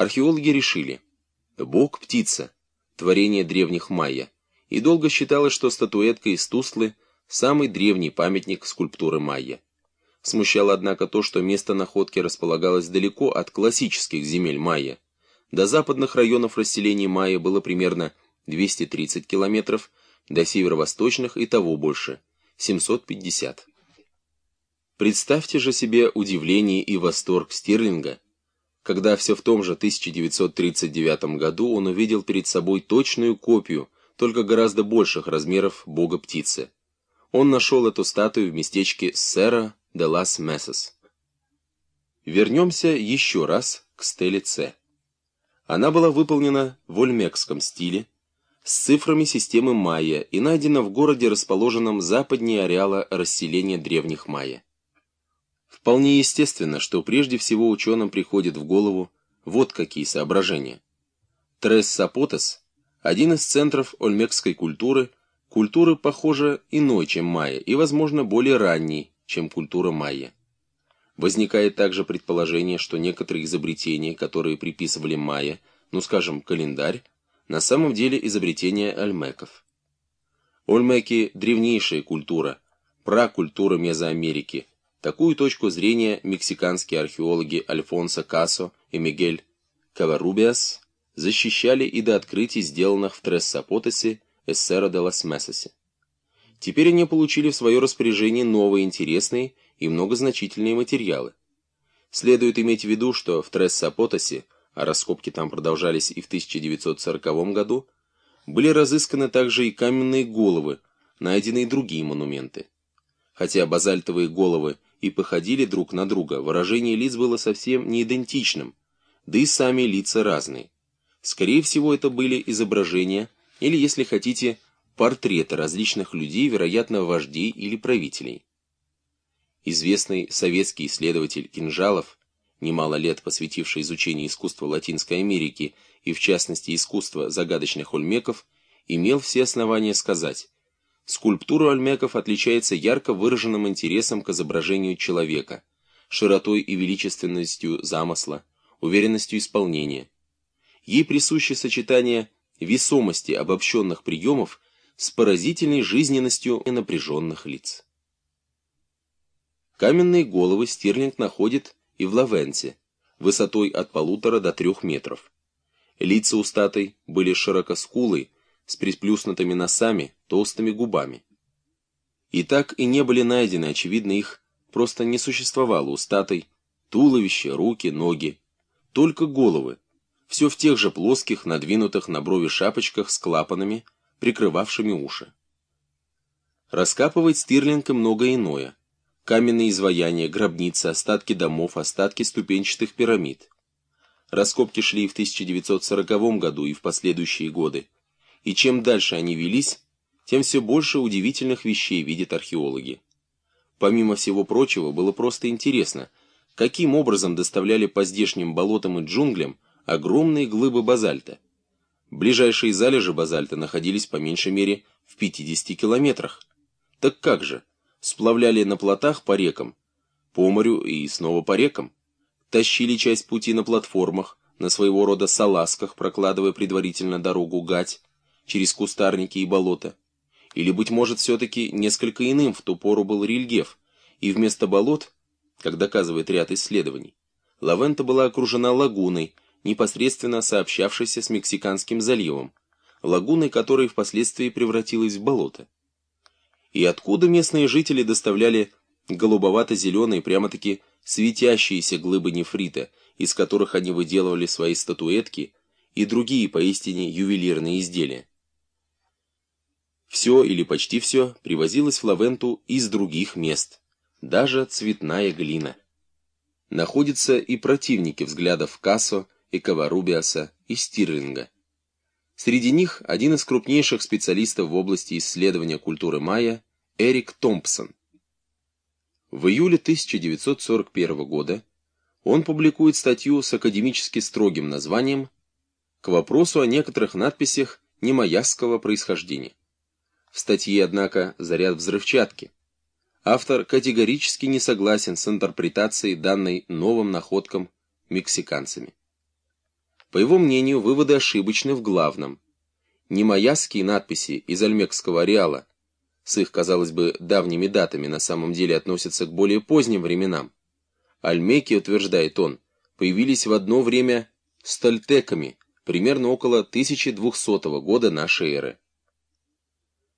археологи решили, Бог – птица, творение древних майя, и долго считалось, что статуэтка из Туслы – самый древний памятник скульптуры майя. Смущало, однако, то, что место находки располагалось далеко от классических земель майя. До западных районов расселения майя было примерно 230 километров, до северо-восточных и того больше – 750. Представьте же себе удивление и восторг Стирлинга, когда все в том же 1939 году он увидел перед собой точную копию, только гораздо больших размеров бога-птицы. Он нашел эту статую в местечке Сера де лас Месес. Вернемся еще раз к стеле С. Она была выполнена в ольмекском стиле, с цифрами системы майя и найдена в городе, расположенном западнее ареала расселения древних майя. Вполне естественно, что прежде всего ученым приходит в голову вот какие соображения. Трес Сапотес – один из центров ольмекской культуры, культуры, похоже, иной, чем майя, и, возможно, более ранней, чем культура майя. Возникает также предположение, что некоторые изобретения, которые приписывали майя, ну скажем, календарь, на самом деле изобретения альмеков. Ольмеки – древнейшая культура, пракультура Мезоамерики. Такую точку зрения мексиканские археологи Альфонсо Касо и Мигель Каварубиас защищали и до открытий, сделанных в Трессапотесе Эссера де лас Месосе. Теперь они получили в свое распоряжение новые интересные и многозначительные материалы. Следует иметь в виду, что в Трессапотосе, а раскопки там продолжались и в 1940 году, были разысканы также и каменные головы, найденные другие монументы. Хотя базальтовые головы и походили друг на друга, выражение лиц было совсем не идентичным, да и сами лица разные. Скорее всего, это были изображения, или, если хотите, портреты различных людей, вероятно, вождей или правителей. Известный советский исследователь Кинжалов, немало лет посвятивший изучению искусства Латинской Америки и, в частности, искусства загадочных ольмеков, имел все основания сказать, скульптура ольмеков отличается ярко выраженным интересом к изображению человека, широтой и величественностью замысла, уверенностью исполнения. Ей присуще сочетание весомости обобщенных приемов с поразительной жизненностью и напряженных лиц. Каменные головы Стирлинг находит и в Лавенте, высотой от полутора до трех метров. Лица у статой были широкоскулые, с приплюснутыми носами, толстыми губами. И так и не были найдены, очевидно, их просто не существовало у статой, туловище, руки, ноги, только головы, все в тех же плоских, надвинутых на брови шапочках с клапанами, прикрывавшими уши. Раскапывает Стирлинг и многое иное. Каменные изваяния, гробницы, остатки домов, остатки ступенчатых пирамид. Раскопки шли в 1940 году, и в последующие годы. И чем дальше они велись, тем все больше удивительных вещей видят археологи. Помимо всего прочего, было просто интересно, каким образом доставляли по здешним болотам и джунглям огромные глыбы базальта – Ближайшие залежи базальта находились по меньшей мере в 50 километрах. Так как же? Сплавляли на плотах по рекам, по морю и снова по рекам. Тащили часть пути на платформах, на своего рода салазках, прокладывая предварительно дорогу гать, через кустарники и болота. Или, быть может, все-таки несколько иным в ту пору был рельеф, и вместо болот, как доказывает ряд исследований, Лавента была окружена лагуной, непосредственно сообщавшейся с Мексиканским заливом, лагуной которой впоследствии превратилась в болото. И откуда местные жители доставляли голубовато-зеленые, прямо-таки светящиеся глыбы нефрита, из которых они выделывали свои статуэтки и другие поистине ювелирные изделия. Все или почти все привозилось в Лавенту из других мест, даже цветная глина. Находятся и противники взглядов Кассо, и Каварубиаса, и Стирлинга. Среди них один из крупнейших специалистов в области исследования культуры майя Эрик Томпсон. В июле 1941 года он публикует статью с академически строгим названием «К вопросу о некоторых надписях немаясского происхождения». В статье, однако, заряд взрывчатки. Автор категорически не согласен с интерпретацией данной новым находкам мексиканцами. По его мнению, выводы ошибочны в главном. Немаясские надписи из Альмекского ареала с их, казалось бы, давними датами на самом деле относятся к более поздним временам. Альмеки, утверждает он, появились в одно время с тольтеками, примерно около 1200 года нашей эры.